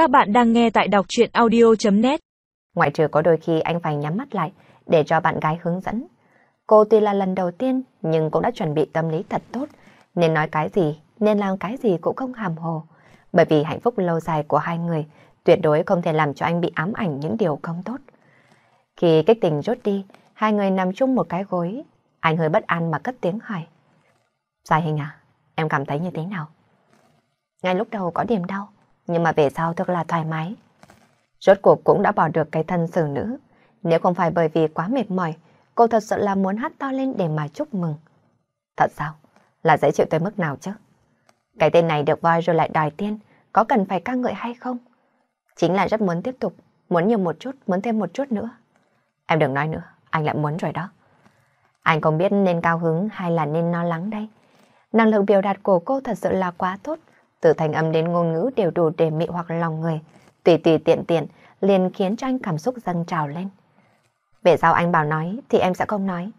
Các bạn đang nghe tại đọc chuyện audio.net Ngoại trừ có đôi khi anh phải nhắm mắt lại để cho bạn gái hướng dẫn. Cô tuy là lần đầu tiên nhưng cũng đã chuẩn bị tâm lý thật tốt, nên nói cái gì, nên làm cái gì cũng không hàm hồ. Bởi vì hạnh phúc lâu dài của hai người tuyệt đối không thể làm cho anh bị ám ảnh những điều không tốt. Khi kích tình rút đi, hai người nằm chung một cái gối, anh hơi bất an mà cất tiếng hỏi. Dài hình à, em cảm thấy như thế nào? Ngay lúc đầu có điểm đau, nhưng mà về sau thật là thoải mái. Rốt cuộc cũng đã bỏ được cái thân xử nữ. Nếu không phải bởi vì quá mệt mỏi, cô thật sự là muốn hát to lên để mà chúc mừng. Thật sao? Là dễ chịu tới mức nào chứ? Cái tên này được voi rồi lại đòi tiên, có cần phải ca ngợi hay không? Chính là rất muốn tiếp tục, muốn nhiều một chút, muốn thêm một chút nữa. Em đừng nói nữa, anh lại muốn rồi đó. Anh không biết nên cao hứng hay là nên lo lắng đây. Năng lực biểu đạt của cô thật sự là quá tốt, từ thành âm đến ngôn ngữ đều đủ để mị hoặc lòng người. Tùy tùy tiện tiện liền khiến cho anh cảm xúc dâng trào lên. Về sao anh bảo nói thì em sẽ không nói.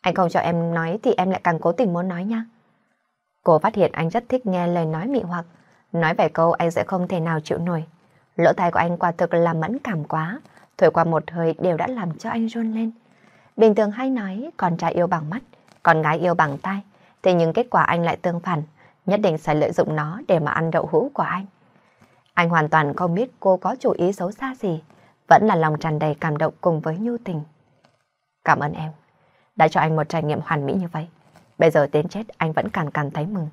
Anh không cho em nói thì em lại càng cố tình muốn nói nha. Cô phát hiện anh rất thích nghe lời nói mị hoặc. Nói vài câu anh sẽ không thể nào chịu nổi. Lỗ tai của anh quả thực là mẫn cảm quá. Thổi qua một hơi đều đã làm cho anh run lên. Bình thường hay nói con trai yêu bằng mắt, con gái yêu bằng tai. Thế nhưng kết quả anh lại tương phản nhất định sẽ lợi dụng nó để mà ăn đậu hũ của anh. Anh hoàn toàn không biết cô có chủ ý xấu xa gì, vẫn là lòng tràn đầy cảm động cùng với nhu tình. Cảm ơn em, đã cho anh một trải nghiệm hoàn mỹ như vậy. Bây giờ đến chết anh vẫn càng cảm thấy mừng.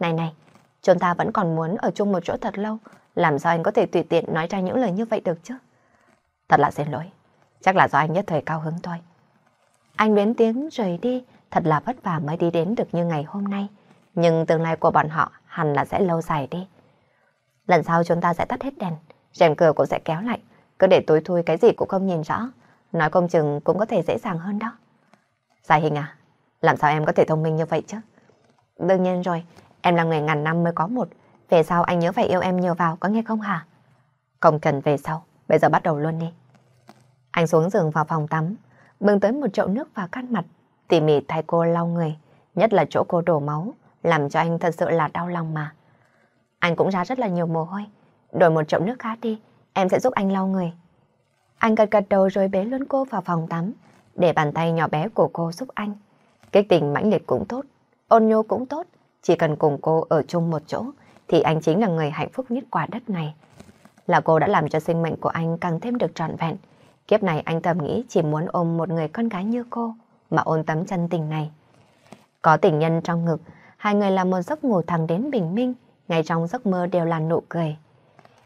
Này này, chúng ta vẫn còn muốn ở chung một chỗ thật lâu, làm sao anh có thể tùy tiện nói ra những lời như vậy được chứ? Thật là xin lỗi, chắc là do anh nhất thời cao hứng thôi. Anh biến tiếng rời đi, thật là vất vả mới đi đến được như ngày hôm nay nhưng tương lai của bọn họ hẳn là sẽ lâu dài đi. Lần sau chúng ta sẽ tắt hết đèn, rèm cửa cũng sẽ kéo lại, cứ để tối thui cái gì cũng không nhìn rõ, nói công chừng cũng có thể dễ dàng hơn đó. Giải hình à, làm sao em có thể thông minh như vậy chứ? Đương nhiên rồi, em là người ngàn năm mới có một, về sau anh nhớ phải yêu em nhiều vào, có nghe không hả? Không cần về sau, bây giờ bắt đầu luôn đi. Anh xuống giường vào phòng tắm, bưng tới một chậu nước và khăn mặt, tỉ mỉ thay cô lau người, nhất là chỗ cô đổ máu, làm cho anh thật sự là đau lòng mà. Anh cũng ra rất là nhiều mồ hôi. Đổi một chậu nước khác đi, em sẽ giúp anh lau người. Anh gật gật đầu rồi bế luôn cô vào phòng tắm, để bàn tay nhỏ bé của cô giúp anh. Kích tình mãnh liệt cũng tốt, ôn nhô cũng tốt, chỉ cần cùng cô ở chung một chỗ, thì anh chính là người hạnh phúc nhất quả đất này. Là cô đã làm cho sinh mệnh của anh càng thêm được trọn vẹn. Kiếp này anh thầm nghĩ chỉ muốn ôm một người con gái như cô, mà ôn tấm chân tình này. Có tình nhân trong ngực, hai người làm một giấc ngủ thẳng đến bình minh, ngay trong giấc mơ đều là nụ cười.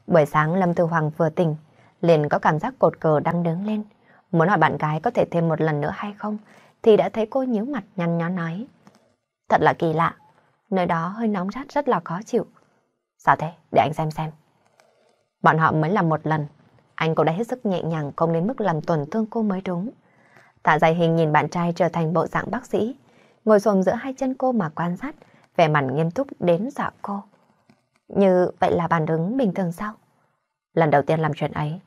Buổi sáng Lâm Tư Hoàng vừa tỉnh, liền có cảm giác cột cờ đang đứng lên. Muốn hỏi bạn gái có thể thêm một lần nữa hay không, thì đã thấy cô nhíu mặt nhăn nhó nói. Thật là kỳ lạ, nơi đó hơi nóng rát rất là khó chịu. Sao thế? Để anh xem xem. Bọn họ mới làm một lần, anh cũng đã hết sức nhẹ nhàng không đến mức làm tổn thương cô mới đúng. Tạ dài hình nhìn bạn trai trở thành bộ dạng bác sĩ, ngồi xổm giữa hai chân cô mà quan sát, vẻ mặt nghiêm túc đến dọa cô. Như vậy là bản ứng bình thường sao? Lần đầu tiên làm chuyện ấy,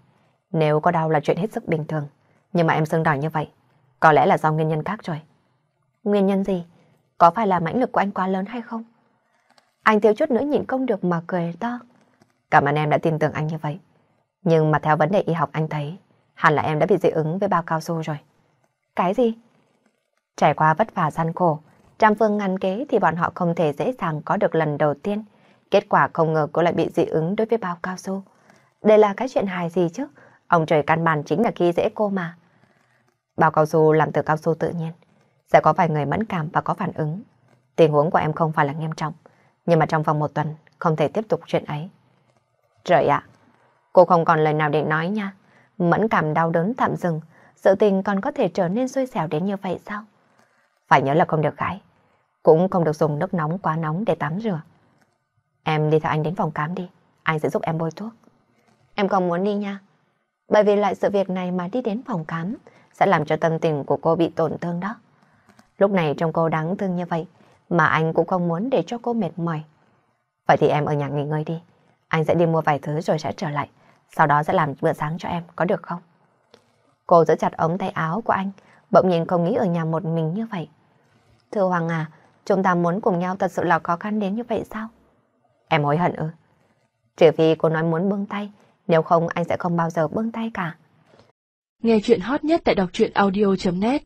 nếu có đau là chuyện hết sức bình thường, nhưng mà em sưng đỏ như vậy, có lẽ là do nguyên nhân khác rồi. Nguyên nhân gì? Có phải là mãnh lực của anh quá lớn hay không? Anh thiếu chút nữa nhịn không được mà cười to. Cảm ơn em đã tin tưởng anh như vậy. Nhưng mà theo vấn đề y học anh thấy, hẳn là em đã bị dị ứng với bao cao su rồi. Cái gì? Trải qua vất vả gian khổ, trăm phương ngàn kế thì bọn họ không thể dễ dàng có được lần đầu tiên. Kết quả không ngờ cô lại bị dị ứng đối với bao cao su. Đây là cái chuyện hài gì chứ? Ông trời căn bản chính là khi dễ cô mà. Bao cao su làm từ cao su tự nhiên. Sẽ có vài người mẫn cảm và có phản ứng. Tình huống của em không phải là nghiêm trọng. Nhưng mà trong vòng một tuần không thể tiếp tục chuyện ấy. Trời ạ, cô không còn lời nào để nói nha. Mẫn cảm đau đớn tạm dừng. Sự tình còn có thể trở nên xui xẻo đến như vậy sao? Phải nhớ là không được gãi. Cũng không được dùng nước nóng quá nóng để tắm rửa. Em đi theo anh đến phòng khám đi. Anh sẽ giúp em bôi thuốc. Em không muốn đi nha. Bởi vì lại sự việc này mà đi đến phòng khám sẽ làm cho tâm tình của cô bị tổn thương đó. Lúc này trông cô đáng thương như vậy mà anh cũng không muốn để cho cô mệt mỏi. Vậy thì em ở nhà nghỉ ngơi đi. Anh sẽ đi mua vài thứ rồi sẽ trở lại. Sau đó sẽ làm bữa sáng cho em, có được không? Cô giữ chặt ống tay áo của anh, bỗng nhiên không nghĩ ở nhà một mình như vậy. Thưa Hoàng à, chúng ta muốn cùng nhau thật sự là khó khăn đến như vậy sao? Em hối hận ư? Trừ phi cô nói muốn buông tay, nếu không anh sẽ không bao giờ buông tay cả. Nghe chuyện hot nhất tại đọc truyện audio.net